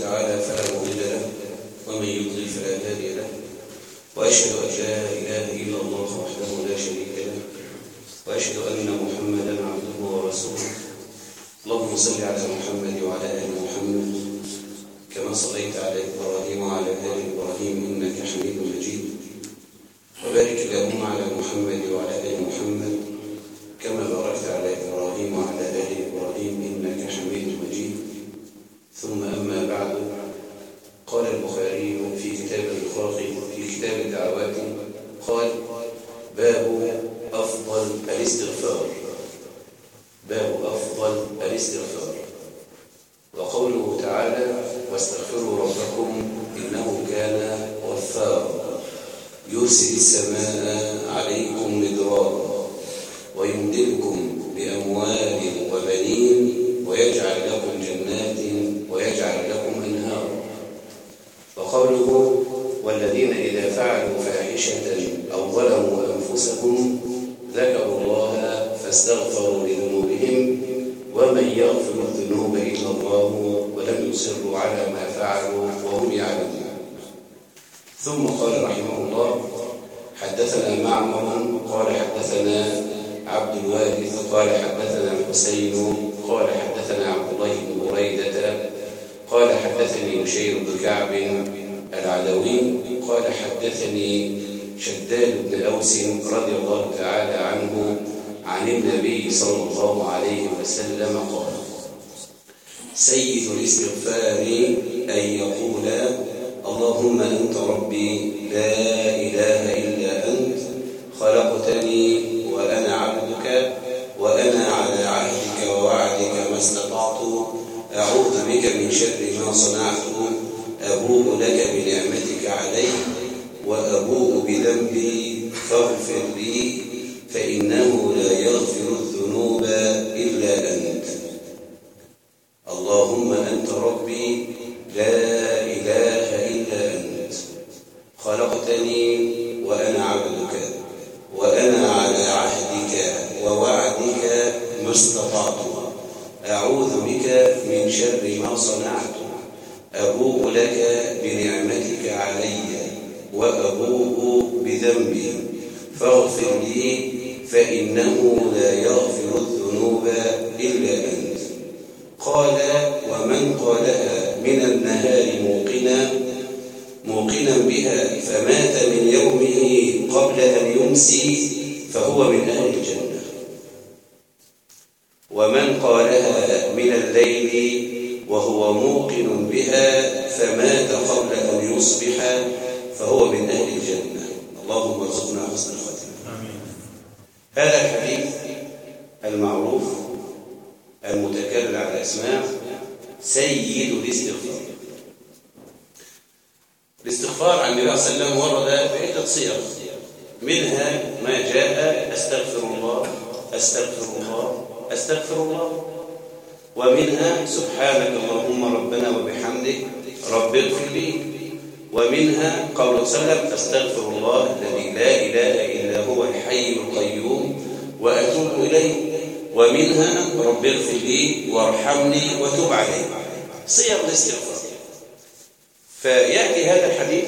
تعالى فلا مضل له ومن يضلل فلا هادي له. وأشهد أن لا إله إلا الله وحده لا شريك له. وأشهد أن محمدا عبده ورسوله. اللهم صل على محمد وعلى آل محمد كما صليت على إبراهيم وعلى آل إبراهيم إنك حميد مجيد. وبارك اللهم على محمد وعلى آل محمد كما باركت على إبراهيم وعلى آل إبراهيم إنك حميد مجيد ثم أما بعد قال البخاري في كتاب الإخراق في كتاب الدعوات قال باب أفضل الاستغفار باب أفضل الاستغفار وقوله تعالى واستغفروا ربكم إنه كان غفارا يرسل السماء عليكم مدرارا ويمددكم بأموال وبنين ويجعل لكم جنات ويجعل لكم أنهارا وقوله والذين إذا فعلوا فاحشة أو ظلموا أنفسهم ذكروا الله فاستغفروا لذنوبهم ومن يغفر الذنوب إلا الله ولم يصروا على ما فعلوا وهم يعلمون ثم قال رحمه الله حدثنا معمر قال حدثنا عبد الوارث قال حدثنا الحسين قال حدثنا عبد الله بن بريدة قال حدثني بشير بن كعب العدوي قال حدثني شداد بن أوس رضي الله تعالى عنه عن النبي صلى الله عليه وسلم قال سيد الاستغفار أن يقول اللهم أنت ربي لا إله إلا أنت خلقتني وأنا عبدك وأنا على عهدك ووعدك ما استطعت أعوذ بك من شر ما صنعت أبوء لك بنعمتك علي وأبوء بذنبي فاغفر لي فإنه لا يغفر الذنوب إلا أنت. اللهم أنت ربي هذا الحديث المعروف المتكرر على اسماء سيد الاستغفار. الاستغفار عن النبي صلى الله عليه وسلم ورد بعدة صيغ. منها ما جاء أستغفر الله أستغفر الله أستغفر الله. ومنها سبحانك اللهم ربنا وبحمدك رب اغفر لي. ومنها قول وسلم أستغفر الله الذي لا إله إلا هو الحي القيوم وأتوب إليه. ومنها رب اغفر لي وارحمني وتب علي صيغ الاستغفار. فيأتي هذا الحديث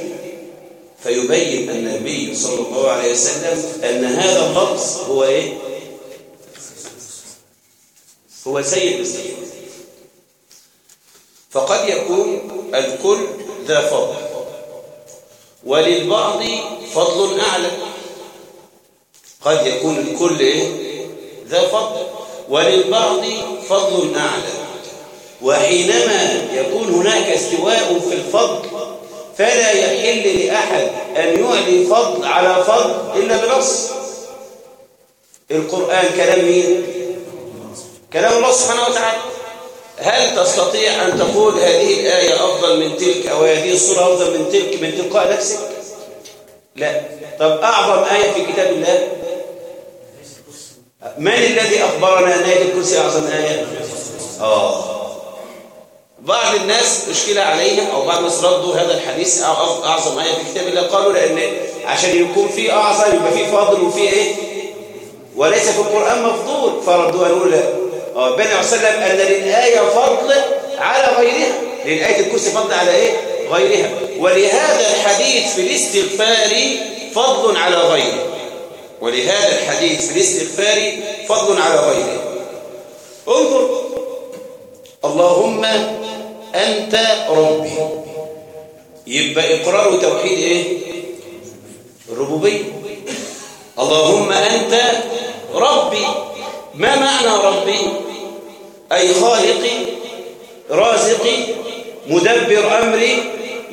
فيبين النبي صلى الله عليه وسلم أن هذا اللفظ هو إيه؟ هو سيد الاستغفار. فقد يكون الكل ذا فضل. وللبعض فضل أعلى. قد يكون الكل إيه؟ ذا فضل. وللبعض فضل أعلى. وحينما يكون هناك استواء في الفضل فلا يحل لأحد أن يعلي فضل على فضل إلا بنص. القرآن كلام مين؟ كلام الله سبحانه وتعالى. هل تستطيع أن تقول هذه الآية أفضل من تلك أو هذه الصورة أفضل من تلك من تلقاء نفسك؟ لا طب أعظم آية في كتاب الله من الذي أخبرنا أن آية الكرسي أعظم آية؟ آه بعض الناس مشكلة عليهم أو بعض الناس ردوا هذا الحديث أعظم آية في كتاب الله قالوا لأن عشان يكون في أعظم يبقى في فاضل وفي إيه؟ وليس في القرآن مفضول فردوا قالوا لا عليه وسلم أن للآية فضل على غيرها. لأن آية الكرسي فضل على إيه؟ غيرها. ولهذا الحديث في الاستغفار فضل على غيره. ولهذا الحديث في الاستغفار فضل على غيره. انظر. اللهم أنت ربي. يبقى إقرار وتوحيد إيه؟ الربوبية اللهم أنت ربي. ما معنى ربي أي خالقي رازقي مدبر أمري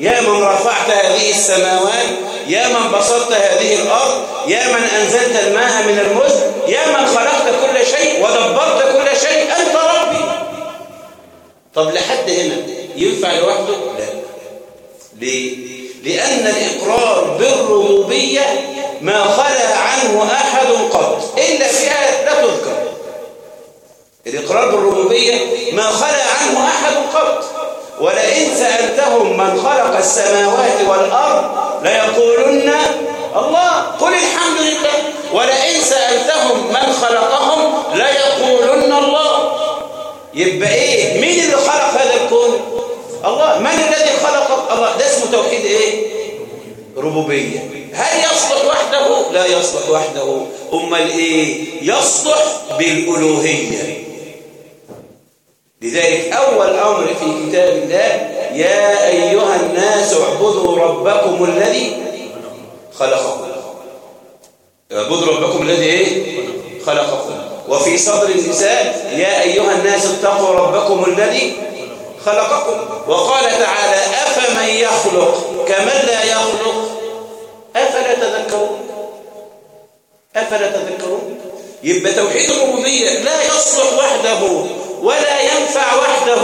يا من رفعت هذه السماوات يا من بسطت هذه الأرض يا من أنزلت الماء من المزن يا من خلقت كل شيء ودبرت كل شيء أنت ربي طب لحد هنا ينفع لوحده؟ لا ليه؟ لأن الإقرار بالربوبية ما خلى عنه أحد قط إلا في آية لا تذكر الإقرار بالربوبية ما خلى عنه أحد قط. ولئن سألتهم من خلق السماوات والأرض ليقولن الله قل الحمد لله. ولئن سألتهم من خلقهم ليقولن الله. يبقى إيه؟ مين اللي خلق هذا الكون؟ الله. من الذي خلق؟ الله. ده اسمه توحيد إيه؟ ربوبية. هل يصلح وحده؟ لا يصلح وحده. أمال إيه؟ يصلح بالألوهية. لذلك أول أمر في كتاب الله يا أيها الناس اعبدوا ربكم الذي خلقكم. اعبدوا ربكم الذي إيه؟ خلقكم. وفي صدر النساء يا أيها الناس اتقوا ربكم الذي خلقكم. وقال تعالى أفمن يخلق؟ كمن لا يخلق؟ أفلا تذكرون؟ أفلا تذكرون؟ يبقى توحيد الربوبية لا يصلح وحده. ولا ينفع وحده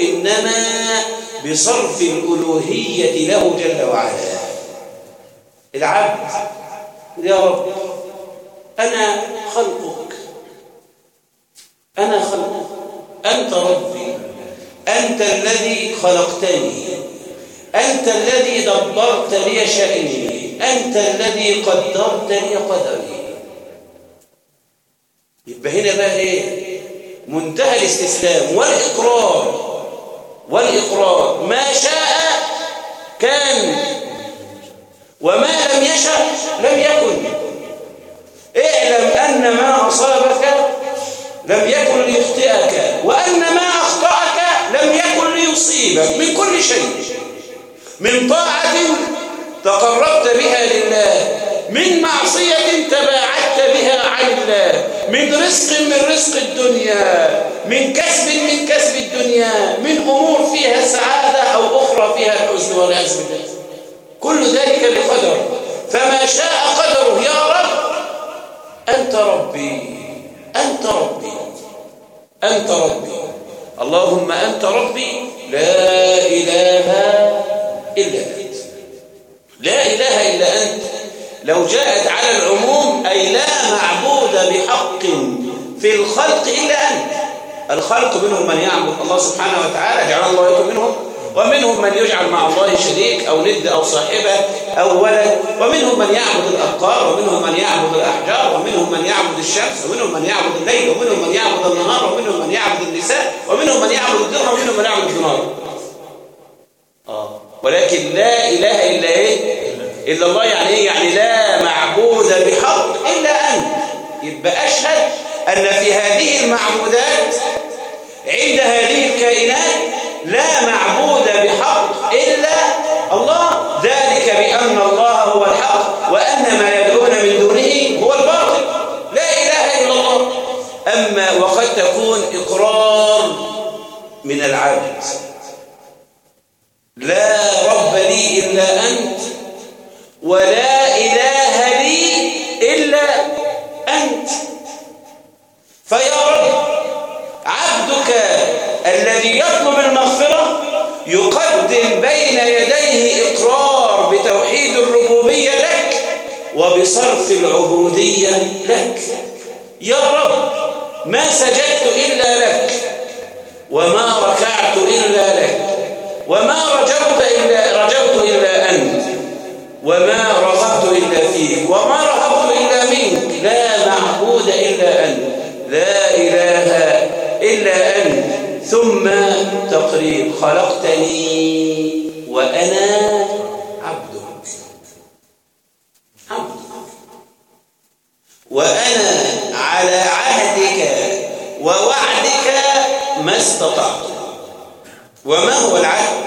إنما بصرف الألوهية له جل وعلا. العبد يا رب أنا خلقك أنا خلقك أنت ربي أنت الذي خلقتني أنت الذي دبرت لي شأني أنت الذي قدرت لي قدري. يبقى هنا بقى إيه؟ منتهى الاستسلام والإقرار والإقرار. ما شاء كان وما لم يشأ لم يكن. اعلم أن ما أصابك لم يكن ليخطئك وأن ما أخطأك لم يكن ليصيبك. من كل شيء من طاعة تقربت بها لله من معصية الله من رزق من رزق الدنيا من كسب من كسب الدنيا من أمور فيها سعادة أو أخرى فيها الحزن والعياذ كل ذلك بقدر. فما شاء قدره يا رب. أنت ربي أنت ربي أنت ربي. اللهم أنت ربي لا إله إلا أنت. لا إله إلا أنت. لو جاءت على العموم أي لا معبود بحق في الخلق إلا أنت. الخلق منهم من يعبد الله سبحانه وتعالى جعل الله يكون منهم. ومنهم من يجعل مع الله شريك أو ند أو صاحبة أو ولد. ومنهم من يعبد الأبقار ومنهم من يعبد الأحجار ومنهم من يعبد الشمس ومنهم من يعبد الليل ومنهم من يعبد النهار ومنهم من يعبد النساء ومنهم من يعبد الدرهم ومنهم من يعبد الدينار آه. ولكن لا إله إلا إيه إلا الله يعني إيه؟ يعني لا معبود بحق إلا أنت. يبقى أشهد أن في هذه المعبودات عند هذه الكائنات لا معبود بحق إلا الله. ذلك بأن الله هو الحق وأن ما يدعون من دونه هو الباطل. لا إله إلا الله. أما وقد تكون إقرار من العبد لا رب لي إلا أنت. ولا إله لي إلا أنت. فيا رب عبدك الذي يطلب المغفرة يقدم بين يديه إقرار بتوحيد الربوبية لك وبصرف العبودية لك. يا رب ما سجدت إلا لك وما تقرير خلقتني وأنا عبدك عبدك وأنا على عهدك ووعدك ما استطعت وما هو العهد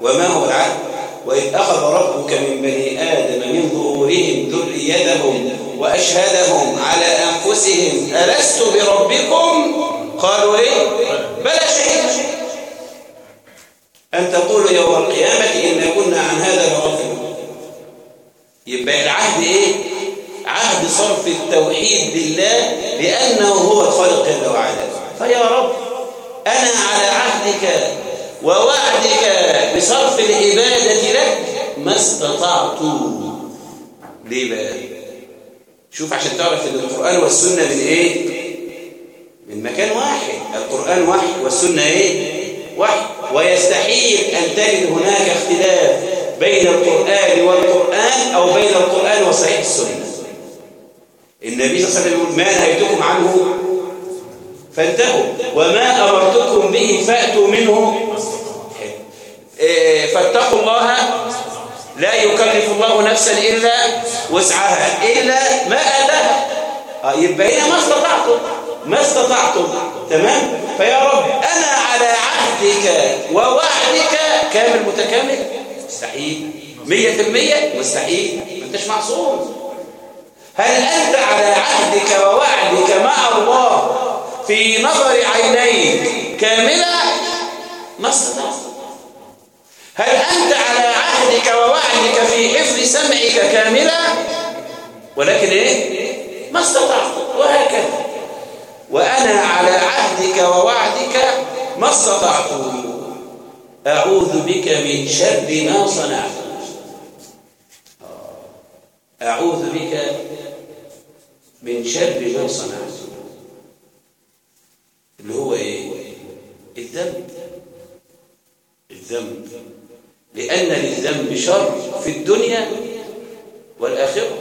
وما هو العهد وإذ أخذ ربك من بني آدم من ظهورهم ذريتهم وأشهدهم على أنفسهم ألست بربكم قالوا إيه بلى شهيد أن تقولوا يوم القيامة إن كنا عن هذا غافلون يبقى العهد إيه عهد صرف التوحيد لله لأنه هو الخالق جل وعلا فيا رب أنا على عهدك ووعدك بصرف العبادة لك ما استطعت ليه بقى شوف عشان تعرف ان القرآن والسنة من إيه من مكان واحد القرآن وحي والسنة إيه؟ وحي. ويستحيل أن تجد هناك اختلاف بين القرآن والقرآن أو بين القرآن وصحيح السنة. النبي صلى الله عليه وسلم يقول ما نهيتكم عنه؟ فانتهوا. وما أمرتكم به فأتوا منه. فاتقوا الله. لا يكلف الله نفسا إلا وسعها. إلا ما أتاها. يبقى هنا ما استطعتم. ما استطعتم. تمام؟ فيا رب أنا على عهدك ووعدك كامل متكامل. مستحيل. مية في المية مستحيل. ما أنتش معصوم. هل أنت على عهدك ووعدك مع الله في نظر عينيك كاملة؟ ما استطعت. هل أنت على عهدك ووعدك في حفظ سمعك كاملة؟ ولكن إيه؟ ما استطعت. وهكذا. وأنا على عهدك ووعدك ما استطعت. أعوذ بك من شر ما صنعت. أعوذ بك من شر ما صنعت. اللي هو إيه؟ الذنب. الذنب. لأن للذنب شر في الدنيا والآخرة.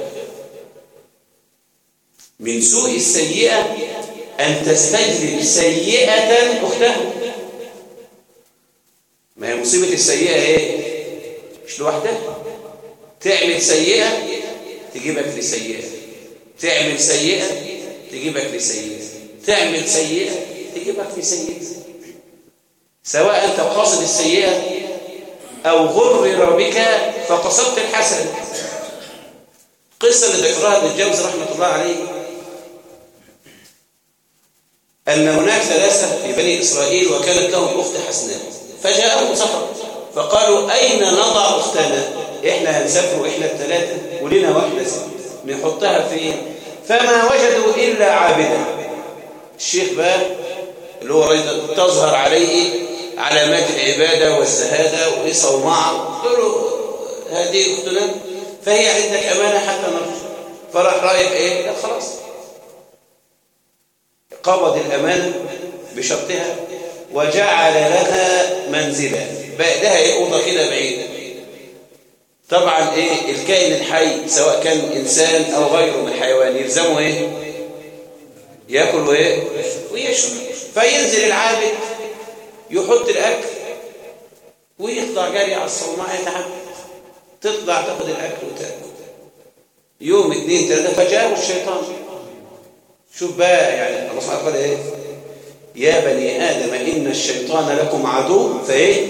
من سوء السيئة أن تستجلب سيئة أختها. ما هي مصيبة السيئة إيه؟ مش لوحدها. تعمل سيئة تجيبك لسيئة. تعمل سيئة تجيبك لسيئة. تعمل سيئة تجيبك لسيئة. سواء أنت قاصد السيئة أو غرر بك فقصدت الحسن قصة اللي ذكرها ابن الجوز رحمة الله عليه. أن هناك ثلاثة في بني إسرائيل وكانت لهم أخت حسناء. فجاءهم سفر فقالوا أين نضع أختنا؟ إحنا هنسافر وإحنا الثلاثة ولنا واحدة ست. نحطها فين؟ فما وجدوا إلا عابدا الشيخ بقى اللي هو تظهر عليه علامات العبادة والزهادة وصومعة. قالوا هذه أختنا؟ فهي عندك أمانة حتى نرجع. فراح رايح إيه؟ لا خلاص. قبض الأمانة بشرطها وجعل لها منزلا. بقى لها إيه؟ أوضة كده بعيدة. طبعا إيه؟ الكائن الحي سواء كان إنسان أو غيره من الحيوان يلزمه إيه؟ يأكل وإيه ويشرب. فينزل العابد يحط الأكل ويطلع جاري على الصومعة يتعب تطلع تاخد الأكل وتأكل. يوم اثنين ثلاثة فجاءه الشيطان. شوف بقى يعني الله سبحانه وتعالى إيه؟ يا بني آدم إن الشيطان لكم عدو فإيه؟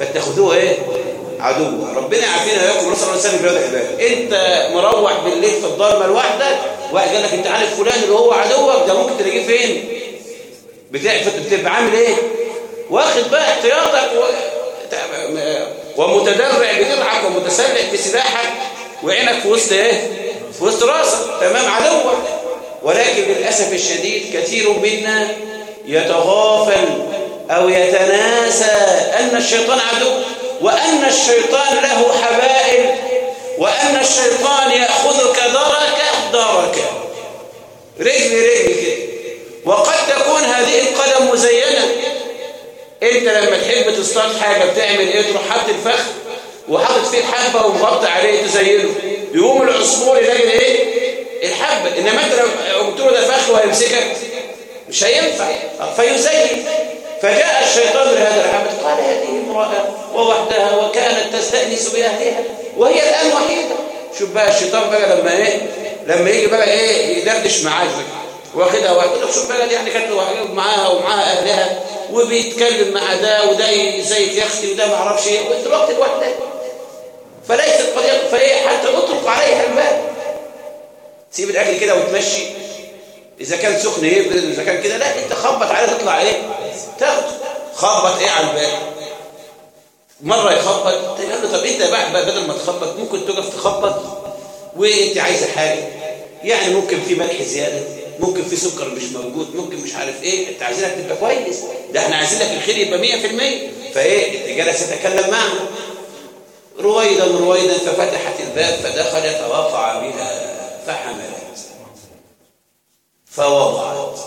فاتخذوه إيه؟ عدو. ربنا عافينا وياكم رسول الله سلم بهذا العباد أنت مروح بالليل في الضلمة لوحدك واحد قال لك أنت عارف فلان اللي هو عدوك ده ممكن تلاقيه فين؟ بتبقى عامل إيه؟ واخد بقى احتياطك و... ومتدرع بدرعك ومتسلح بسلاحك وعينك في وسط إيه؟ في وسط راسك. تمام عدوك. ولكن للأسف الشديد كثير منا يتغافل أو يتناسى أن الشيطان عدو وأن الشيطان له حبائل وأن الشيطان يأخذك دركة دركة. رجل رجل كده. وقد تكون هذه القدم مزينة. أنت لما تحب تصطاد حاجة بتعمل إيه؟ تروح حاطط الفخ وحاطط فيه الحبة ومغطي عليه تزينه. يقوم العصفور يلاقي إيه؟ الحبة. إنما أنت لو قلت له ده فخ وهيمسكك. مش هينفع. فيزين فجاء الشيطان لهذا العبد قال هذه امرأة ووحدها وكانت تستأنس بأهلها. وهي الآن وحيدة. شوف بقى الشيطان بقى لما إيه؟ لما يجي بقى إيه؟ يدردش معاك واخدها واخدها شوف بقى يعني كانت معاها ومعاها أهلها. وبيتكلم مع ده وده زي يختي وده ما أعرفش إيه. وانت الوقت لوحدك. فليست قد فإيه؟ حتى اطلق عليها الباب سيب الأكل كده وتمشي. إذا كان سخن يبرد إذا كان كده لا أنت خبط عليه تطلع إيه؟ تاخد. خبط إيه على الباب. مرة يخبط. تقول له طب انت بعد بدل ما تخبط ممكن تقف تخبط. وأنت عايزة حاجة. يعني ممكن في ملح زيادة ممكن في سكر مش موجود ممكن مش عارف إيه. أنت عايزينك تبقى كويس. ده إحنا عايزين لك الخير يبقى 100% فإيه؟ انت جالس تتكلم معه. رويدا رويدا ففتحت الباب فدخلت وقع بها فحملت. فوضعت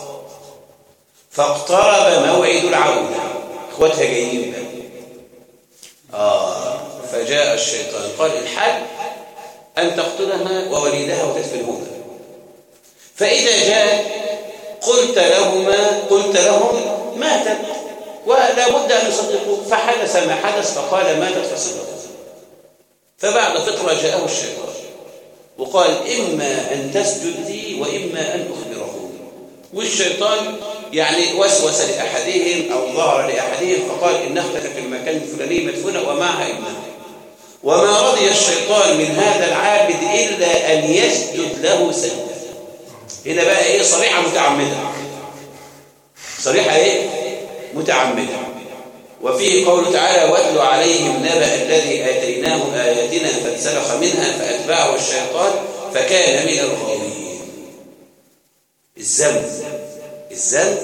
فاقترب موعد العودة. اخواتها جايين آه فجاء الشيطان. قال الحل أن تقتلها ووليدها وتدفنهما فإذا جاء قلت لهما قلت لهم ماتت. ولا بد أن يصدقوا. فحدث ما حدث فقال ماتت فصدقوا. فبعد فترة جاءه الشيطان. وقال إما أن تسجد لي وإما أن أخبره والشيطان يعني وسوس لأحدهم أو ظهر لأحدهم فقال إن أختك في المكان الفلاني مدفونة ومعها ابنها وما رضي الشيطان من هذا العابد إلا أن يسجد له سجدا هنا بقى إيه؟ صريحة متعمدة. صريحة إيه؟ متعمدة. وفيه قوله تعالى واتل عليهم نبأ الذي آتيناه آياتنا فانسلخ منها فأتبعه الشيطان فكان من الغاوين. الذنب. الذنب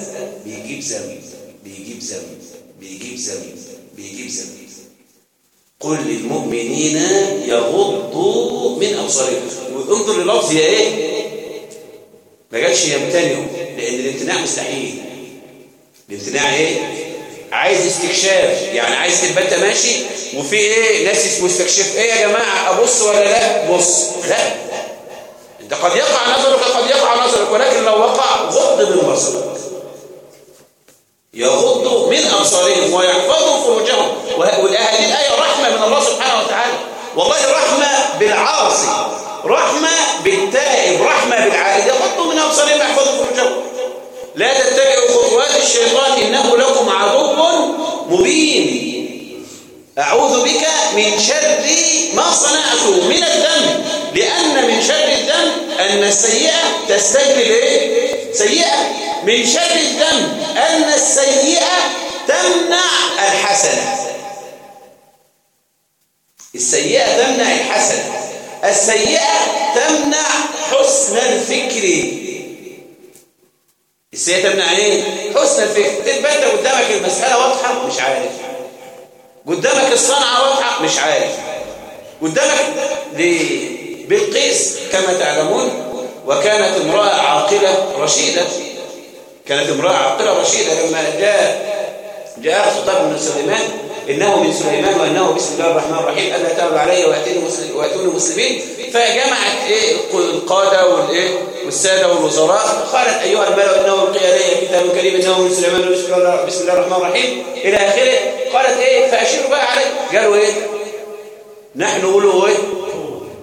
بيجيب ذنب بيجيب ذنب بيجيب ذنب بيجيب ذنب. قل للمؤمنين يغضوا من أبصارهم. وانظر للفظ يا إيه؟ ما قالش يمتنعوا لأن الامتناع مستحيل. الامتناع إيه؟ عايز استكشاف. يعني عايز تبقى أنت ماشي وفي إيه؟ ناس مستكشف إيه يا جماعة أبص ولا لا؟ بص. لا. انت قد يقع نظرك قد يقع نظرك. ولكن لو وقع غض من بصرك. يغض من أبصارهم ويحفظوا فروجهم وهذه الآية رحمة من الله سبحانه وتعالى. والله رحمة بالعاصي رحمة بالتائب رحمة بالعائد. يغضوا من أبصارهم ويحفظوا فروجهم لا تتبعوا خطوات الشيطان إنه لكم عدو مبين. أعوذ بك من شر ما صنعته من الذنب لأن من شر الذنب أن السيئة تستجلب إيه؟ سيئة. من شر الذنب أن السيئة تمنع الحسنة. السيئة تمنع الحسنة. السيئة تمنع حسن الفكر. السيئة تمنع إيه؟ حسن الفكر. تبقى انت قدامك المسألة واضحة؟ مش عارف. قدامك الصنعة واضحة؟ مش عارف. قدامك بلقيس كما تعلمون وكانت امرأة عاقلة رشيدة. كانت امرأة عاقلة رشيدة لما جاء جاء خطاب من سليمان إنه من سليمان وإنه بسم الله الرحمن الرحيم ألا تعبد علي وأتوني مسلمين. فجمعت إيه القادة والإيه والسادة والوزراء. قالت أيها الملأ إنه ألقي علي كتاب كريم إنه من سليمان بسم الله, بسم الله الرحمن الرحيم. إلى آخره. قالت إيه فأشيروا بقى علي. قالوا إيه نحن أولو إيه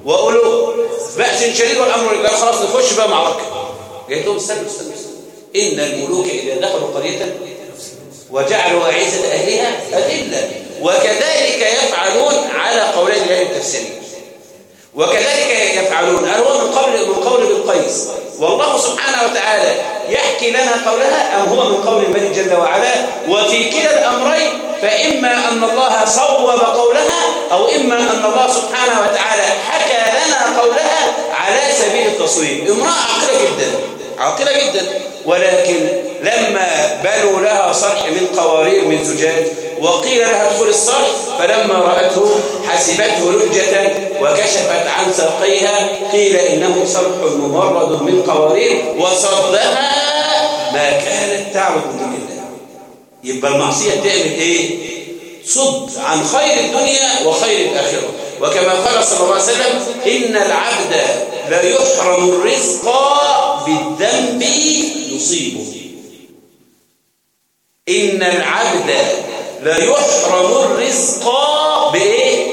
وأولو بأس شديد والأمر قال خلاص نخش بقى معركة قالت لهم استنوا استنوا إن الملوك إذا دخلوا قرية وجعلوا أعزة أهلها أذلة. وكذلك يفعلون على قولين الله التفسيرين وكذلك يفعلون. هل هو من قول من قول بالقيس والله سبحانه وتعالى يحكي لنا قولها أم هو من قول الملك جل وعلا؟ وفي كلا الأمرين فإما أن الله صوب قولها أو إما أن الله سبحانه وتعالى حكى لنا قولها على سبيل التصويب. امرأة عاقلة جدا عاقلة جدا. ولكن لما بنوا لها صرح من قوارير من زجاج وقيل لها ادخل الصرح فلما رأته حسبته لجة وكشفت عن ساقيها قيل إنه صرح ممرد من قوارير وصدها ما كانت تعبد من الله. يبقى المعصية تعمل إيه؟ صد عن خير الدنيا وخير الآخرة. وكما قال صلى الله عليه وسلم إن العبد لا يحرم الرزق بالذنب يصيبه. إن العبد لا يحرم الرزق بإيه؟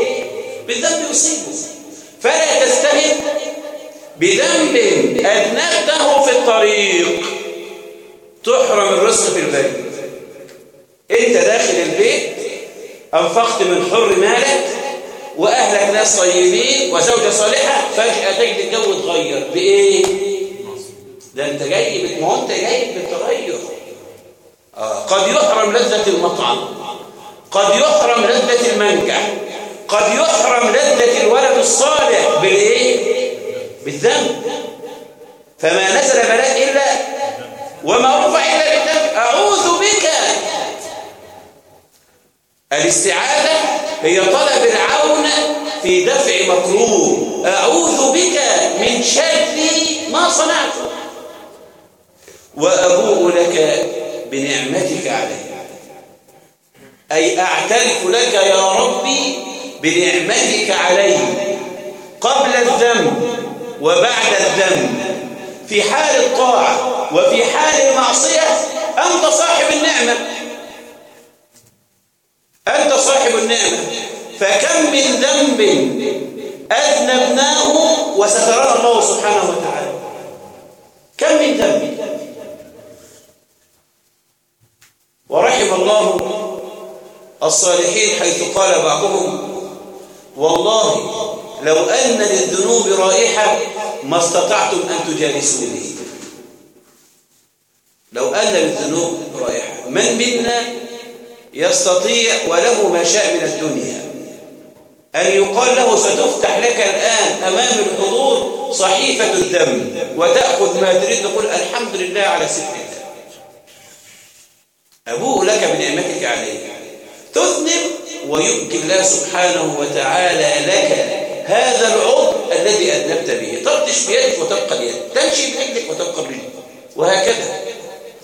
بالذنب يصيبه. فلا تستهد بذنب أذنبته في الطريق. تحرم الرزق في البيت. انت داخل البيت انفقت من حر مالك وأهلك ناس طيبين وزوجة صالحة فجأة تجد الجو اتغير. بإيه؟ ده انت جاي ما هو انت جاي بالتغير. آه. قد يحرم لذة المطعم قد يحرم لذة المنكح قد يحرم لذة الولد الصالح بالإيه؟ بالذنب. فما نزل بلاء إلا وما رفع إلا بالذنب أعوذ بك الاستعاذة هي طلب العون في دفع مكروه أعوذ بك من شر ما صنعت. وأبوء لك بنعمتك علي. أي أعترف لك يا ربي بنعمتك علي. قبل الذنب وبعد الذنب. في حال الطاعة وفي حال المعصية أنت صاحب النعمة. أنت صاحب النعمة. فكم من ذنب أذنبناه وسترانا الله سبحانه وتعالى. كم من ذنب. ورحم الله الصالحين حيث قال بعضهم والله لو أن للذنوب رائحة ما استطعتم أن تجالسوني لو أن للذنوب رائحة. من منا يستطيع وله ما شاء من الدنيا. أن يقال له ستفتح لك الآن أمام الحضور صحيفة الدم وتأخذ ما تريد. تقول الحمد لله على ستك أبوء لك بنعمتك عليه تذنب ويبكي الله سبحانه وتعالى لك هذا العضو الذي أذنبت به. ترتش بيدك وتبقى اليد تمشي برجلك وتبقى الرجل وهكذا.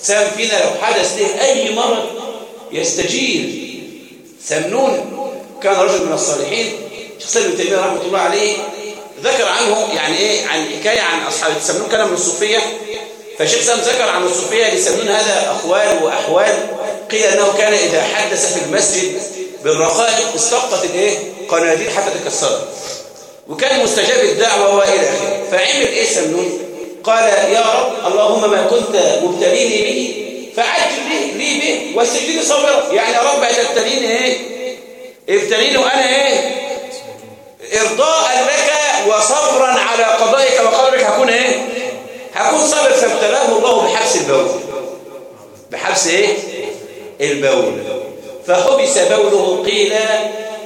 سام فينا لو حدث له أي مرض يستجير. سمنون كان رجل من الصالحين شخص ابن تيمية رحمة الله عليه ذكر عنه يعني إيه؟ عن حكاية عن أصحاب سمنون كان من الصوفية. فشيخ سام ذكر عن الصوفية لسمنون هذا أخوال وأحوال. قيل أنه كان إذا حدث في المسجد بالرقائق استقطت الإيه؟ قناديل حتى تكسرت. وكان مستجاب الدعوة وإلى آخره. فعمل إيه سمنون؟ قال يا رب اللهم ما كنت مبتليني به فعجل لي, لي به واستجدني صبرا يعني يا رب هتبتليني إيه؟ ابتليني وأنا إيه؟ إرضاء لك وصبرا على قضائك وقدرك. هكون إيه؟ هكون صبر فابتلاه الله بحبس البول. بحبس إيه؟ البول. فحبس بوله قيل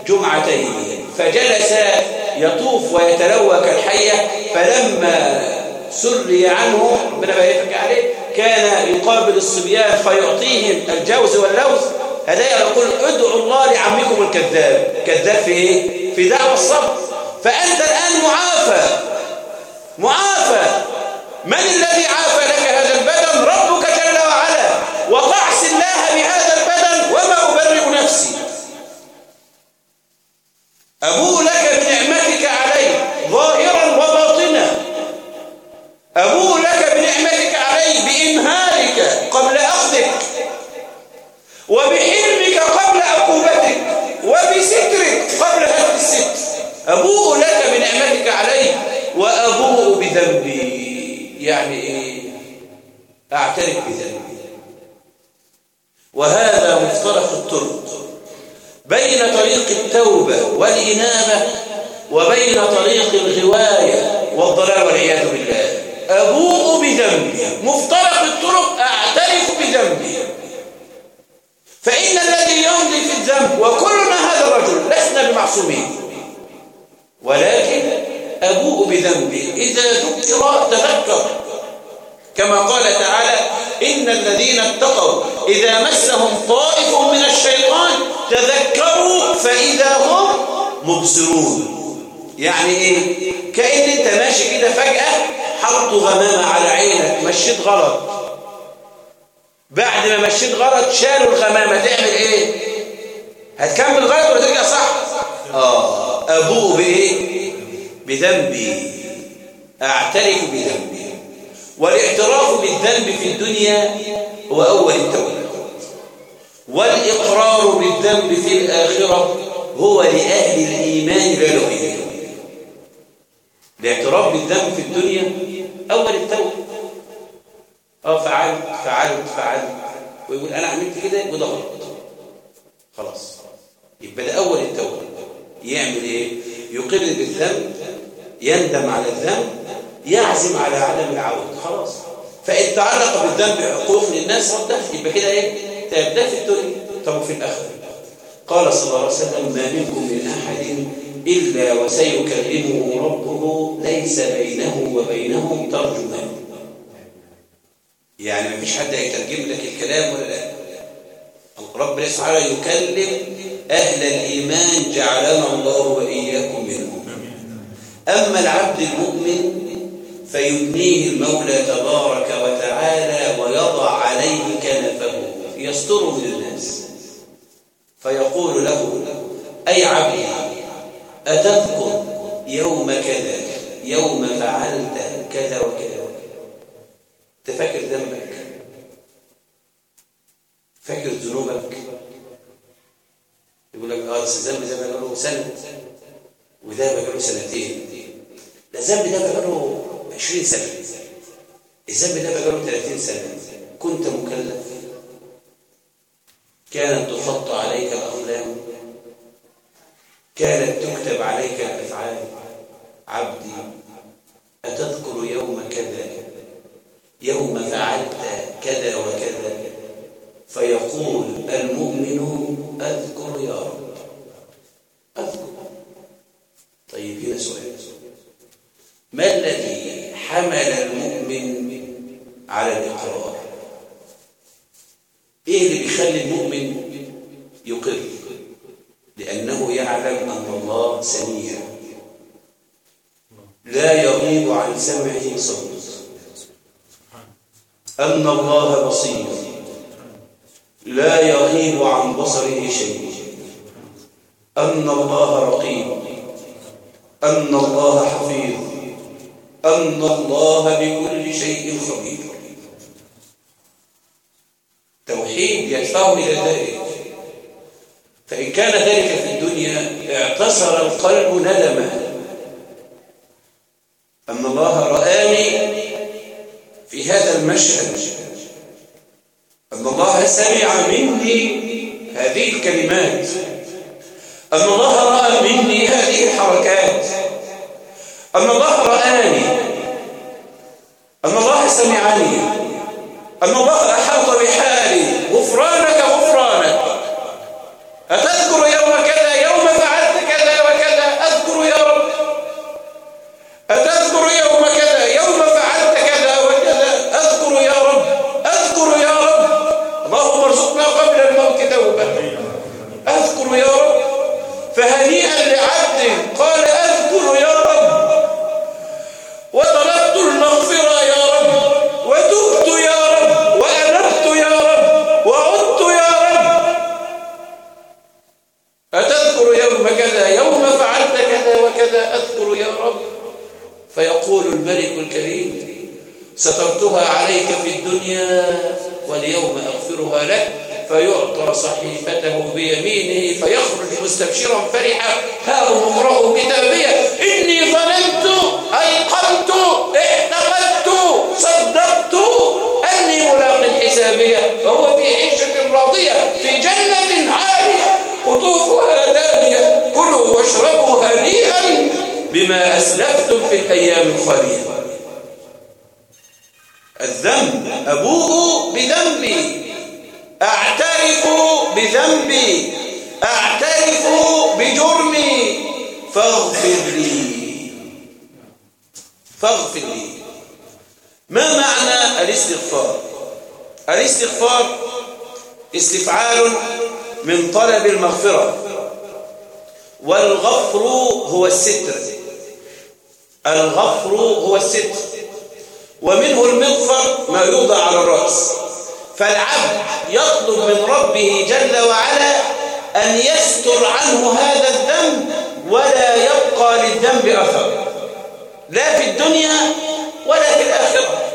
جمعتين. فجلس يطوف ويتلوى كالحية فلما سري عنه. ربنا بقى عليه. كان يقابل الصبيان فيعطيهم الجوز واللوز. هذا يقول ادعوا الله لعمكم الكذاب. كذاب في إيه؟ في دعوة الصبر. فأنت الآن معافى. معافى. من الذي عافى لك بالذنب في الدنيا أول التوبة. أه فعلت فعلت فعلت ويقول أنا عملت كده وده غلط خلاص. يبقى ده أول التوبة. يعمل إيه؟ يقر بالذنب يندم على الذنب يعزم على عدم العودة خلاص. فإن تعلق بالذنب عقوق للناس رده يبقى كده إيه؟ تبدأ في الدنيا. طب في الآخرة؟ قال صلى الله عليه وسلم ما منكم من أحد إلا وسيكلمه ربه ليس بينه وبينه ترجمان يعني ما فيش حد هيترجم لك الكلام ولا لا؟ رب تعالى يكلم أهل الإيمان جعلنا الله وإياكم منهم. أما العبد المؤمن فيدنيه المولى تبارك وتعالى ويضع عليه كنفه يستره للناس فيقول له أي عبدي أتذكر يوم كذا يوم فعلت كذا وكذا تفكر ذنبك؟ فاكر ذنوبك؟ يقول لك آه الذنب ده بقاله سنة وده بقاله سنتين. ده الذنب ده بقاله 20 سنة. الذنب ده بقاله 30 سنة. كنت مكلف. كانت تخط عليك الاقلام كانت تكتب عليك الافعال عبدي أتذكر يستر عنه هذا الذنب ولا يبقى للذنب أثر. لا في الدنيا ولا في الآخرة.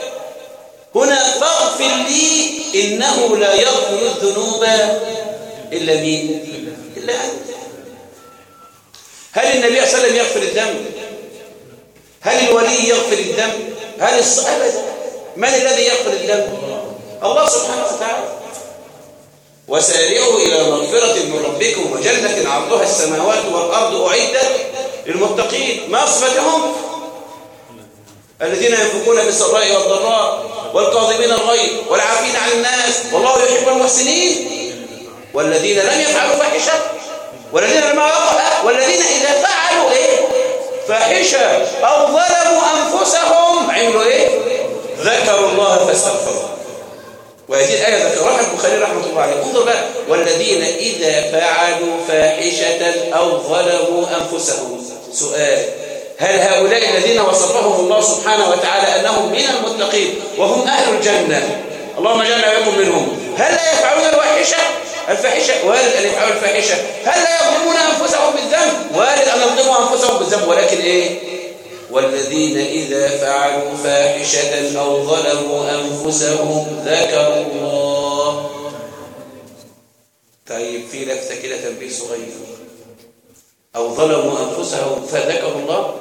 هنا فاغفر لي إنه لا يغفر الذنوب إلا مين إلا أنت. هل النبي صلى الله عليه وسلم يغفر الذنب؟ هل الولي يغفر الذنب؟ هل الصحابة من الذي يغفر الذنب؟ الله سبحانه وتعالى. وسارعوا إلى مغفرة من ربكم وجنة عرضها السماوات والأرض أعدت للمتقين ما صفتهم الذين ينفقون بالسراء والضراء والكاظمين الغيظ والعافين عن الناس والله يحب المحسنين. والذين لم يفعلوا فاحشة والذين لم يقعوا والذين إذا فعلوا إيه؟ فاحشة أو ظلموا أنفسهم عملوا إيه؟ ذكروا الله فاستغفروا وهذه الآية ذكرها البخاري رحمة الله عليه. انظر بقى. والذين إذا فعلوا فاحشة أو ظلموا أنفسهم. سؤال. هل هؤلاء الذين وصفهم الله سبحانه وتعالى أنهم من المتقين وهم أهل الجنة؟ اللهم اجعلنا وإياكم منهم. هل لا يفعلون الفاحشة؟ الفاحشة. وارد أن يفعلوا الفاحشة. هل لا يظلمون أنفسهم بالذنب؟ وارد أن يظلموا أنفسهم بالذنب. ولكن إيه؟ والذين إذا فعلوا فاحشة أو ظلموا أنفسهم ذكروا الله. طيب في لفتة كده تنبيه صغير. أو ظلموا أنفسهم فذكروا الله؟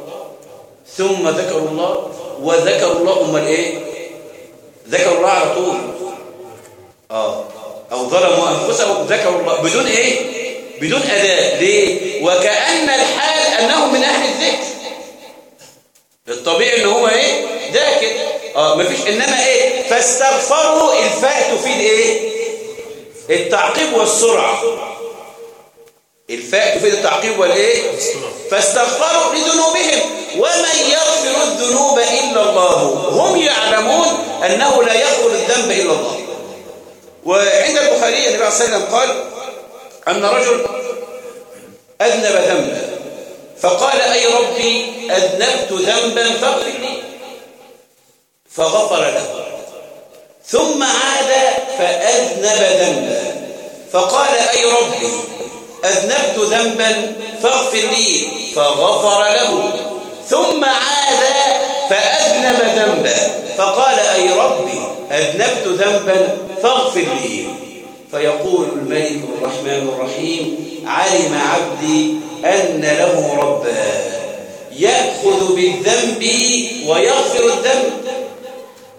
ثم ذكروا الله؟ وذكروا الله أمال إيه؟ ذكروا الله على طول. آه. أو ظلموا أنفسهم ذكروا الله. بدون إيه؟ بدون أداء ليه؟ وكأن الحال أنهم من أهل الذكر. الطبيعي إن هو إيه؟ كده آه مفيش. إنما إيه؟ فاستغفروا الفاء تفيد إيه؟ التعقيب والسرعة. الفاء تفيد التعقيب والإيه؟ فاستغفروا لذنوبهم. ومن يغفر الذنوب إلا الله هم يعلمون أنه لا يغفر الذنب إلا الله. وعند البخاري النبي عليه وسلم قال أن رجل أذنب ذنبا. فقال أي ربي أذنبت ذنبا فاغفر لي. فغفر له. ثم عاد فأذنب ذنبا. فقال أي ربي أذنبت ذنبا فاغفر لي. فغفر له. ثم عاد فأذنب ذنبا. فقال أي ربي أذنبت ذنبا فاغفر لي. فيقول الملك الرحمن الرحيم علم عبدي أن له ربا. يأخذ بالذنب ويغفر الذنب.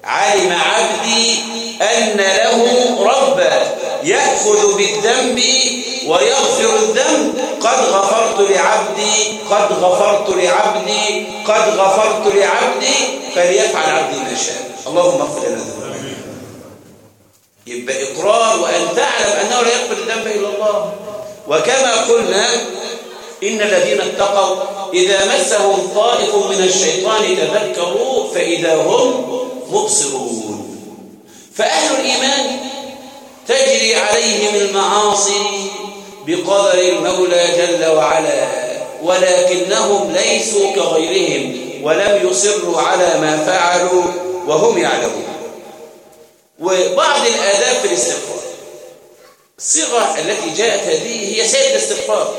علم عبدي أن له ربا. يأخذ بالذنب ويغفر الذنب. قد غفرت لعبدي قد غفرت لعبدي قد غفرت لعبدي. فليفعل عبدي ما شاء. اللهم اغفر لنا ذنوبنا. يبقى إقرار وأن تعلم أنه لا يغفر الذنب إلا الله. وكما قلنا إن الذين اتقوا إذا مسهم طائف من الشيطان تذكروا فإذا هم مبصرون. فأهل الإيمان تجري عليهم المعاصي بقدر المولى جل وعلا ولكنهم ليسوا كغيرهم ولم يصروا على ما فعلوا وهم يعلمون. وبعض الآداب في الاستغفار. الصيغة التي جاءت هذه هي سيد الاستغفار.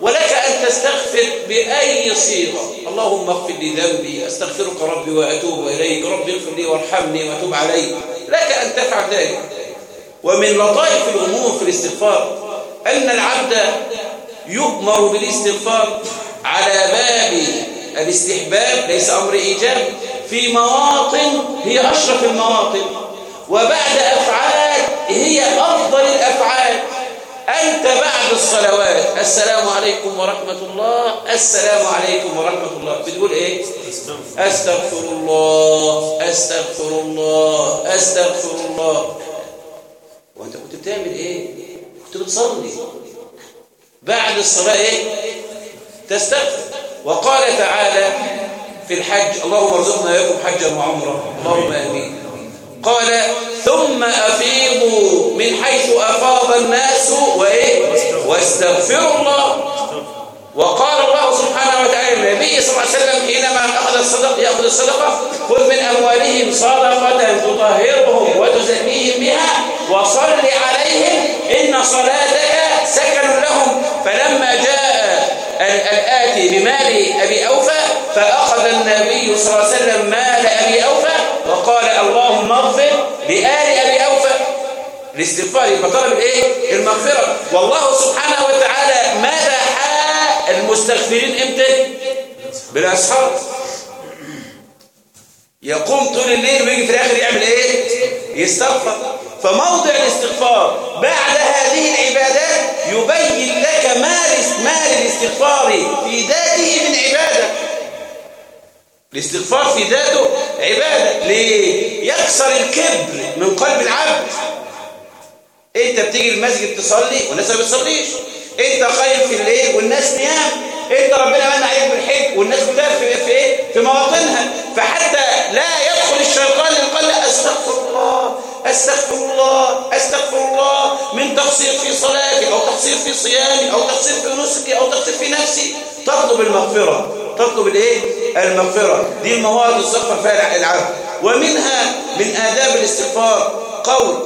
ولك أن تستغفر بأي صيغة. اللهم اغفر لي ذنبي أستغفرك ربي وأتوب إليك. ربي اغفر لي وارحمني وأتوب علي لك أن تفعل ذلك. ومن لطائف الأمور في الاستغفار أن العبد يؤمر بالاستغفار على باب الاستحباب ليس أمر إيجاب في مواطن هي أشرف المواطن. وبعد أفعال هي أفضل الأفعال. أنت بعد الصلوات. السلام عليكم ورحمة الله. السلام عليكم ورحمة الله. بتقول إيه؟ أستغفر الله. أستغفر الله. أستغفر الله. وأنت كنت بتعمل إيه؟ كنت بتصلي. بعد الصلاة إيه؟ تستغفر. وقال تعالى في الحج اللهم ارزقنا وإياكم حجا وعمرة اللهم آمين. قال ثم أفيضوا من حيث أفاض الناس وإيه؟ واستغفروا الله. وقال الله سبحانه وتعالى النبي صلى الله عليه وسلم حينما أخذ الصدقة يأخذ الصدقة. خذ من أموالهم صدقة تطهرهم وتزكيهم بها وصل عليهم إن صلاتك سكن لهم. فلما جاء الآتي بمال أبي أوفى فأخذ النبي صلى الله عليه وسلم مال أبي أوفى وقال اللهم اغفر لآل أبي أوفى الاستغفار يبقى طلب الإيه؟ المغفرة. والله سبحانه وتعالى مدح المستغفرين إمتى؟ بالاسحار يقوم طول الليل ويجي في الآخر يعمل إيه؟ يستغفر. فموضع الاستغفار بعد هذه العبادات يبين لك ما ما للاستغفار في ذاته من عبادة. الاستغفار في ذاته عبادة. ليه؟ يكسر الكبر من قلب العبد. انت بتيجي المسجد تصلي والناس ما بتصليش. انت قايم في الليل والناس نيام. انت ربنا من عليك بالحج. والناس كلها في في إيه؟ في مواطنها. فحتى لا يدخل الشيطان يقول أستغفر الله أستغفر الله أستغفر الله. من تقصير في صلاتي أو تقصير في صيامي أو تقصير في نسكي أو تقصير في نفسي. تطلب المغفرة. تطلب الايه؟ المغفرة. دي المواضع استغفر فيها العبد. ومنها من آداب الاستغفار قول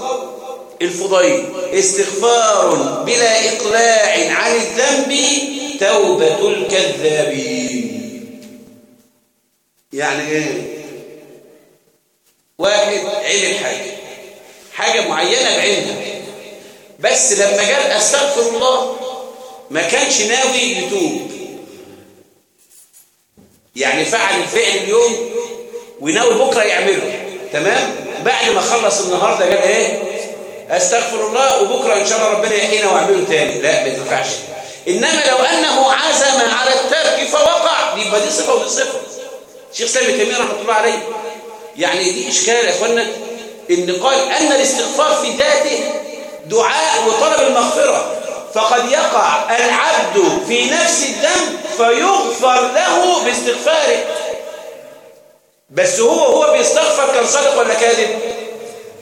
الفضيل استغفار بلا إقلاع عن الذنب توبة الكذابين. يعني إيه؟ واحد عمل حاجة. حاجة معينة بعينها. بس لما قال أستغفر الله ما كانش ناوي يتوب. يعني فعل الفعل اليوم وناوي بكرة يعمله. تمام؟ بعد ما خلص النهاردة قال إيه؟ أستغفر الله وبكرة إن شاء الله ربنا يحيينا وأعمله تاني. لا ما تنفعش إنما لو أنه عزم على الترك فوقع. يبقى دي صفة ودي صفة. الشيخ سامي تيمية رحمة الله عليه. يعني دي إشكال يا إخوانا إن قال أن الاستغفار في ذاته دعاء وطلب المغفرة. فقد يقع العبد في نفس الذنب فيغفر له باستغفاره. بس هو هو بيستغفر كان صادق ولا كاذب؟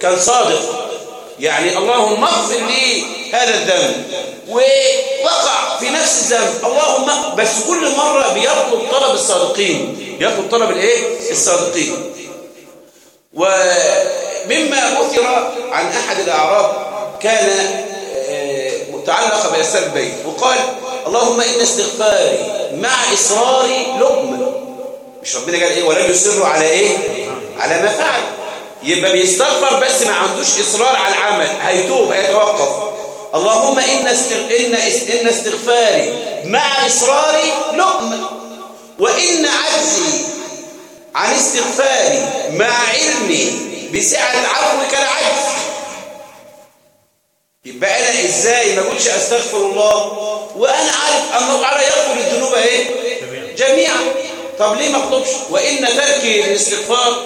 كان صادق. يعني اللهم اغفر لي هذا الذنب. ووقع في نفس الذنب. اللهم بس كل مرة بيطلب طلب الصادقين. يطلب طلب الايه؟ الصادقين. ومما أثر عن أحد الأعراب كان متعلق بأسر البيت وقال اللهم إن استغفاري مع إصراري لقمة. مش ربنا قال إيه؟ ولم يصروا على إيه؟ على ما فعل. يبقى بيستغفر بس ما عندوش إصرار على العمل. هيتوب هيتوقف. اللهم إن. إن, إن استغفاري مع إصراري لقمة. وإن عجزي عن استغفاري مع علمي بسعة عفوك العجز يبقى أنا إزاي ما قلتش أستغفر الله؟ وأنا عارف أن الله تعالى يغفر الذنوب إيه؟ جميعا. طب ليه ما أطلبش؟ وإن تركي الاستغفار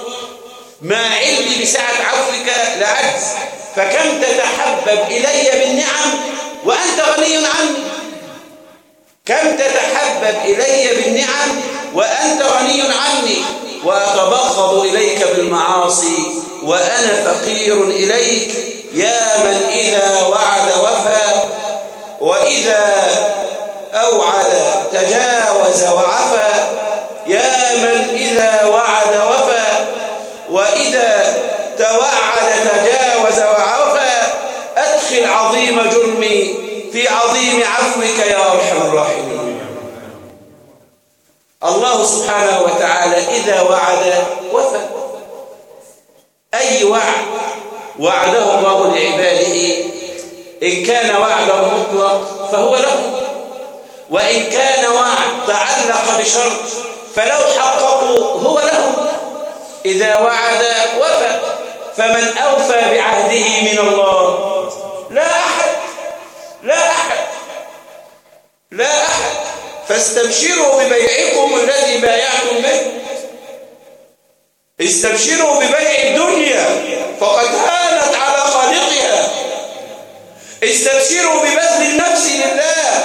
مع علمي بسعة عفوك لعجز فكم تتحبب إلي بالنعم وأنت غني عني؟ كم تتحبب إلي بالنعم وأنت غني عني؟ وأتبغض إليك بالمعاصي وأنا فقير إليك. يا من إذا وعد وفى وإذا أوعد تجاوز وعفى. يا من إذا وعد وفى وإذا توعد تجاوز وعفى أدخل عظيم جرمي في عظيم عفوك يا أرحم الراحمين. الله سبحانه وتعالى إذا وعد وفى. أي وعد؟ وعده الله لعباده إن كان وعدا مطلق فهو له. وإن كان وعد تعلق بشرط فلو حققوا هو له. إذا وعد وفى فمن أوفى بعهده من الله. لا أحد. لا أحد. لا أحد. فاستبشروا ببيعكم الذي بايعتم به. استبشروا ببيع الدنيا فقد هانت على خالقها استبشروا ببذل النفس لله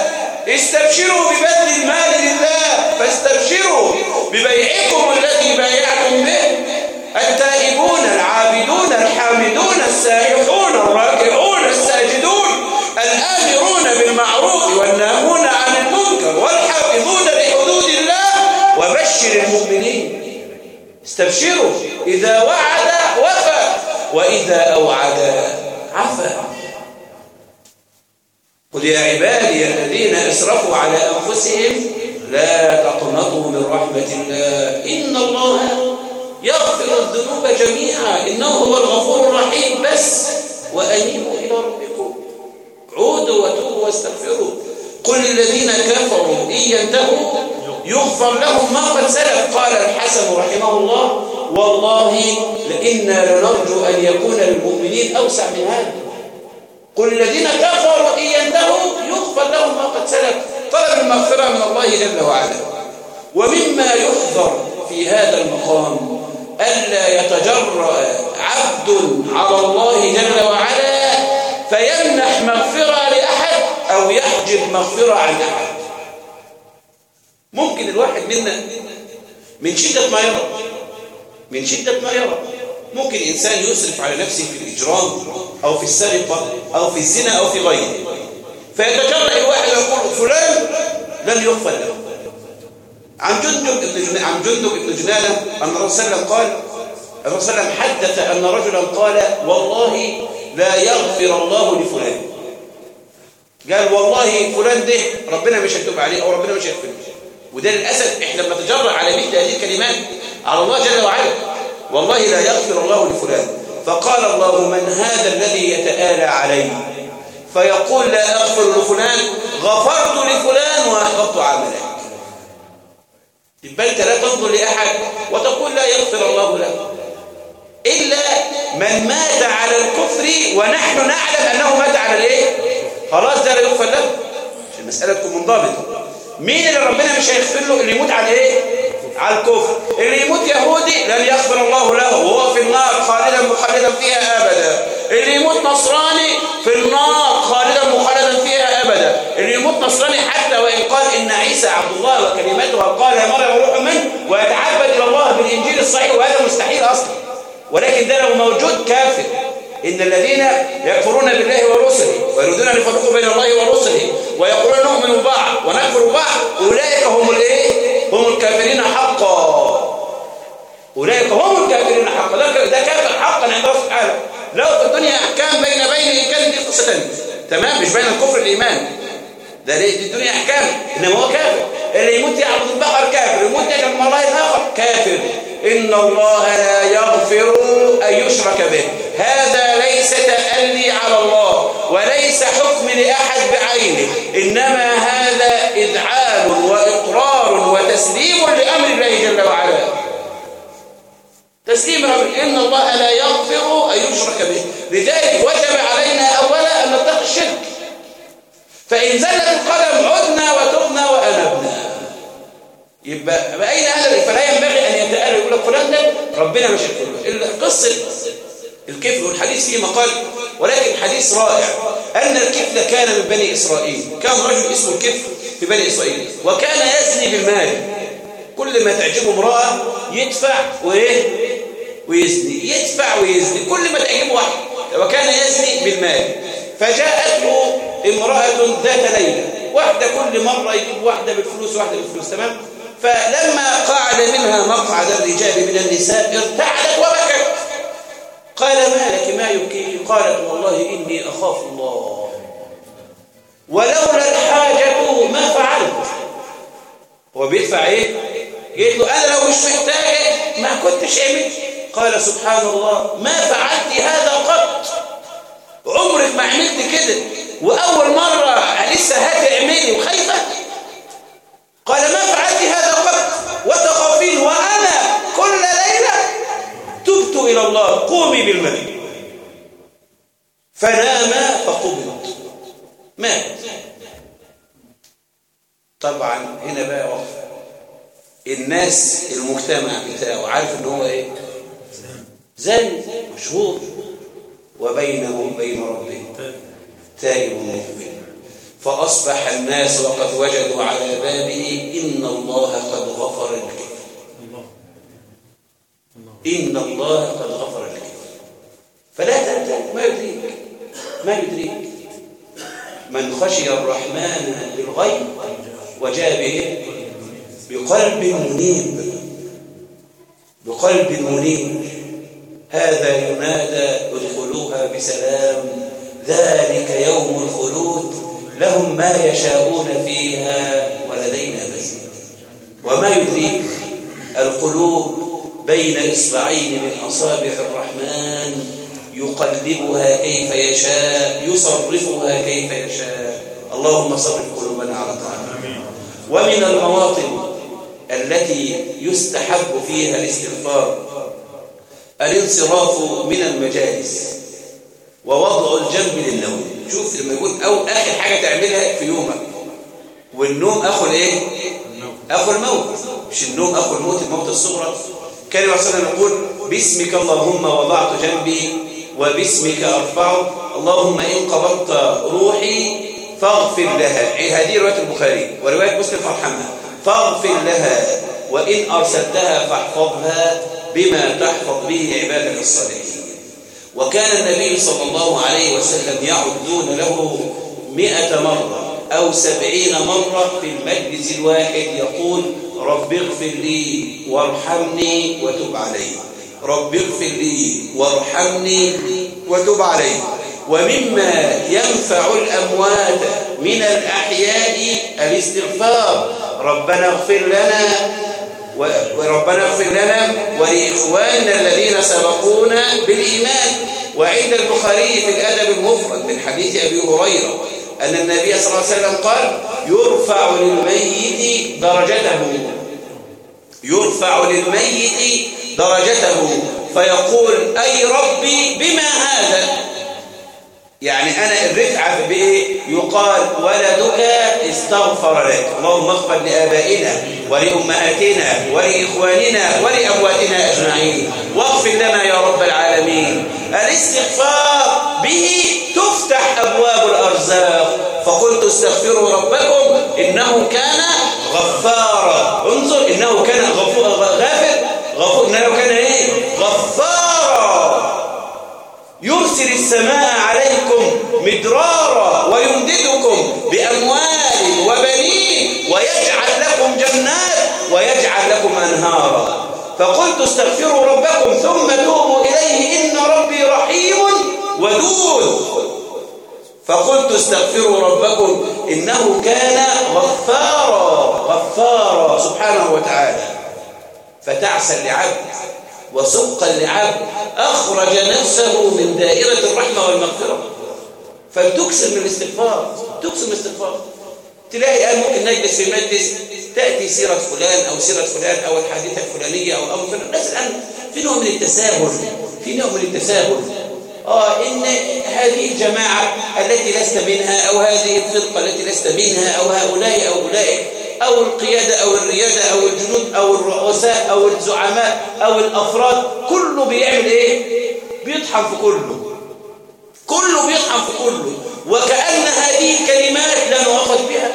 استبشروا ببذل المال لله فاستبشروا ببيعكم الذي بايعتم به. التائبون العابدون الحامدون السائحون الراكعون الساجدون الآمرون بالمعروف والناهون عن المنكر والحافظون لحدود الله. وبشر المؤمنين. استبشروا. إذا وعد وفى وإذا أوعد عفى قل يا عبادي الذين أسرفوا على أنفسهم لا تقنطوا من رحمة الله. إن الله يغفر الذنوب جميعا. إنه هو الغفور الرحيم. بس وأنيبوا إلى الله واستغفروا. قل الذين كفروا إن ينتهوا يغفر لهم ما قد سلف. قال الحسن رحمه الله والله لإنا لنرجو أن يكون للمؤمنين أوسع من هذا. قل الذين كفروا إن ينتهوا يغفر لهم ما قد سلف. طلب المغفرة من الله جل وعلا. ومما يحذر في هذا المقام ألا يتجرأ عبد على الله جل وعلا فيمنح مغفرة لأحد أو يحجب مغفرة عن أحد. ممكن الواحد منا من شدة ما يرى من شدة ما يرى ممكن إنسان يسرف على نفسه في الإجرام. أو في السرقة أو في الزنا أو في غيره. فيتجرأ الواحد ويقول فلان لن يغفر له. عن جندب ابن عن جندب ابن جنانة أن الرسول قال الرسول حدث أن رجلا قال والله لا يغفر الله لفلان. قال والله فلان ده ربنا مش هيتوب عليه أو ربنا مش هيغفر له. وده للأسف إحنا لما نتجرأ على مثل هذه الكلمات على الله جل وعلا. والله لا يغفر الله لفلان. فقال الله من هذا الذي يتآلى علي؟ فيقول لا أغفر لفلان غفرت لفلان وأحبطت عملك. يبقى أنت لا تنظر لأحد وتقول لا يغفر الله له. إلا من مات على الكفر ونحن نعلم أنه مات على الإيه؟ خلاص ده لا يغفر له. المسألة تكون منضبطة مين اللي ربنا مش هيغفر له اللي يموت على إيه؟ على الكفر. اللي يموت يهودي لن يغفر الله له وهو في النار خالدا مخلدا فيها أبدا. اللي يموت نصراني في النار خالدا مخلدا فيها أبدا. اللي يموت نصراني حتى وإن قال إن عيسى عبد الله وكلمته قال يا مريم روح منه ويتعبد إلى الله بالإنجيل الصحيح وهذا مستحيل أصلا. ولكن ده لو موجود كافر. إن الذين يكفرون بالله ورسله ويريدون أن يفرقوا بين الله ورسله ويقولون نؤمن ببعض ونكفر ببعض أولئك هم الإيه؟ هم الكافرين حقا. أولئك هم الكافرين حقا. ده, كافر حقا عند الله سبحانه لو في الدنيا أحكام بين بين إن كانت دي قصة ثانية تمام؟ مش بين الكفر والإيمان. ده ليه؟ دي الدنيا أحكام. إنما هو كافر. اللي يموت يعبد البقر كافر. يموت يجب الله الآخر كافر. إن الله لا يغفر أن يشرك به. هذا ليس تألي على الله. وليس حكم لأحد بعينه. إنما هذا إذعان وإقرار وتسليم لأمر الله جل وعلا. تسليم إن الله لا يغفر أن يشرك به. لذلك وجب علينا أولا أن نتقي الشرك. فإن زلت القدم عدنا وتبنا وأنبنا. يبقى بأين هذا؟ فلا ينبغي أن يتألى يقول لك فلان ربنا مش يغفر القصة الكفل والحديث فيه مقال ولكن حديث رائع أن الكفل كان من بني إسرائيل. كان رجل اسمه الكفل في بني إسرائيل. وكان يزني بالمال. كل ما تعجبه امرأة يدفع وإيه؟ ويزني. يدفع ويزني. كل ما تعجبه واحد. وكان يزني بالمال. فجاءت له امرأة ذات ليلة. واحدة كل مرة يجيب واحدة بالفلوس واحدة بالفلوس تمام؟ فلما قعد منها مقعد الرجال من النساء ارتعدت وبكت. قال ما لك ما يبكيك قالت والله إني أخاف الله. ولولا الحاجة ما فعلت. هو بيدفع إيه قلت له أنا لو مش محتاجه ما كنتش عملت قال سبحان الله ما فعلت هذا قط. عمرك ما عملت كده. وأول مرة لسه هتعملي وخايفة. قال ما فعلت هذا قط. وتخافين الله قومي بالمال فنام فقبض مات. طبعا هنا بقى وقف الناس المجتمع بتاعه عارف إن هو إيه؟ زاني مشهور. وبينه وبين ربه تائب مؤمن فأصبح الناس وقد وجدوا على بابه إن الله قد غفر الكفر. إن الله قد غفر فلا تنتهي. ما يدريك. ما يدريك. من خشي الرحمن بالغيب وجاء به بقلب منيب. بقلب منيب. هذا ينادى ادخلوها بسلام. ذلك يوم الخلود. لهم ما يشاءون فيها ولدينا مزيد وما يدريك القلوب بين إصبعين من أصابع الرحمن يقلبها كيف يشاء يصرفها كيف يشاء. اللهم صرف قلوبنا على طاعتك. ومن المواطن التي يستحب فيها الاستغفار الانصراف من المجالس ووضع الجنب للنوم. شوف لما يقول أو آخر حاجة تعملها في يومك. والنوم أخو الإيه؟ أخو الموت. مش النوم أخو الموت الموت الصغرى. كان مثلا نقول باسمك اللهم وضعت جنبي وباسمك أرفعه اللهم إن قبضت روحي فاغفر لها. هذه رواية البخاري ورواية مسلم فارحمها فاغفر لها وإن أرسلتها فاحفظها بما تحفظ به عبادك الصالحين. وكان النبي صلى الله عليه وسلم يعدون له مئة مرة أو سبعين مرة في المجلس الواحد يقول رب اغفر لي وارحمني وتب علي. رب اغفر لي وارحمني وتب علي. ومما ينفع الأموات من الأحياء الاستغفار. ربنا اغفر لنا وربنا اغفر لنا ولإخواننا الذين سبقونا بالإيمان. وعند البخاري في الأدب المفرد من حديث أبي هريرة أن النبي صلى الله عليه وسلم قال يرفع للميت درجته. يرفع للميت درجته فيقول أي ربي بما هذا؟ يعني أنا الرفعة بإيه؟ يقال ولدك استغفر لك. اللهم اغفر لآبائنا ولأمهاتنا ولإخواننا ولأمواتنا أجمعين. واغفر لنا يا رب العالمين. الاستغفار به تفتح أبواب الأرزاق. فقلت استغفروا ربكم إنه كان غفارا. انظر إنه كان غفور يرسل السماء عليكم مدرارا ويمددكم بأموال وبنين ويجعل لكم جنات ويجعل لكم أنهارا. فقلت استغفروا ربكم ثم توبوا إليه إن ربي رحيم ودود. فقلت استغفروا ربكم إنه كان غفارا غفارا سبحانه وتعالى. فتعسى لعبد وسقا لعبد أخرج نفسه من دائرة الرحمة والمغفرة. فلتكسر من الاستغفار تكسر من الاستغفار. تلاقي الآن ممكن نجلس في مجلس تأتي سيرة فلان أو سيرة فلان أو الحادثة الفلانية أو أمر فلان. الناس الآن في نوع من التساهل في نوع من التساهل. آه إن هذه الجماعة التي لست منها أو هذه الفرقة التي لست منها أو هؤلاء أو أولئك أو القيادة أو الريادة أو الجنود أو الرؤساء أو الزعماء أو الأفراد كله بيعمل إيه؟ بيطحن في كله كله بيطحن في كله وكأن هذه الكلمات لا نؤخذ بها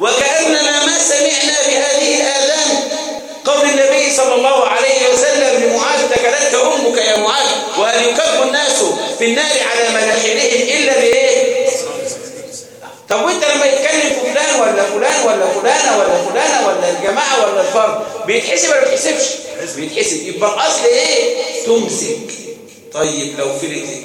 وكأننا ما سمعنا بهذه الآذان قول النبي صلى الله عليه وسلم لمعاذ تكلت أمك يا معاذ وهل يكب الناس في النار على مناخرهم إلا بإيه؟ طب وانت لما يتكلم في فلان ولا فلان ولا فلانة ولا فلانة ولا الجماعة ولا الفرد بيتحسب ولا بيتحسبش؟ بيتحسب. يبقى الأصل إيه؟ تمسك. طيب لو فلتك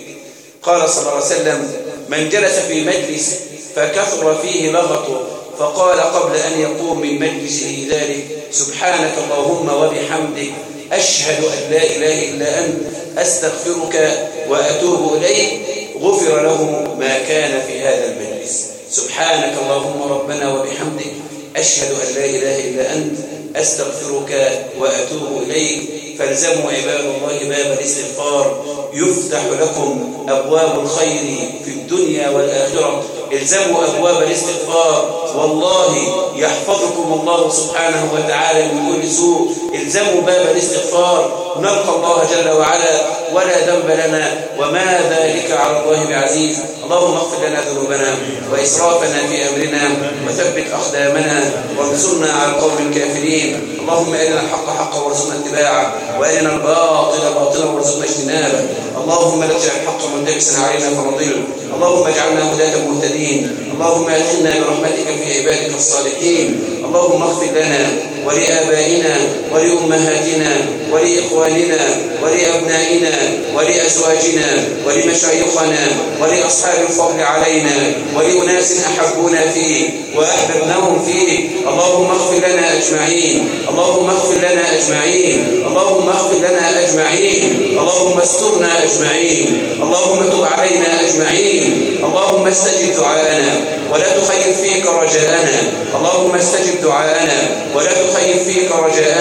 قال صلى الله عليه وسلم من جلس في مجلس فكثر فيه لغطه فقال قبل أن يقوم من مجلسه ذلك سبحانك اللهم وبحمدك أشهد أن لا إله إلا أنت أستغفرك وأتوب إليك غفر له ما كان في هذا المجلس سبحانك اللهم ربنا وبحمدك أشهد أن لا إله إلا أنت أستغفرك وأتوب إليك. فالزموا عباد الله باب الاستغفار يفتح لكم أبواب الخير في الدنيا والآخرة. الزموا أبواب الاستغفار. والله يحفظكم الله سبحانه وتعالى من كل سوء. الزموا باب الاستغفار. نلقى الله جل وعلا. ولا ذنب لنا. وما ذلك على الله بعزيز. اللهم اغفر لنا ذنوبنا وإسرافنا في أمرنا. وثبت أقدامنا. وانصرنا على القوم الكافرين. اللهم أرنا الحق حقا وارزقنا اتباعه. وأرنا الباطل باطلا وارزقنا اجتنابه. اللهم لا تجعل الحق ملتبسا علينا فنضل. اللهم اجعلنا هداة مهتدين. اللهم ادخلنا برحمتك في عبادك الصالحين. اللهم اغفر لنا ولآبائنا ولأمهاتنا ولإخواننا ولأبنائنا ولأزواجنا ولمشايخنا ولأصحاب الفضل علينا ولأناس أحبونا فيه وأحببناهم فيه. اللهم اغفر لنا أجمعين. اللهم اغفر لنا أجمعين. اللهم اغفر لنا أجمعين. اللهم استرنا أجمعين. اللهم تب علينا أجمعين. اللهم استجب دعاءنا. ولا تخيب فيك رجاءنا. اللهم استجب دعاءنا. ولا تخيب فيك رجاءنا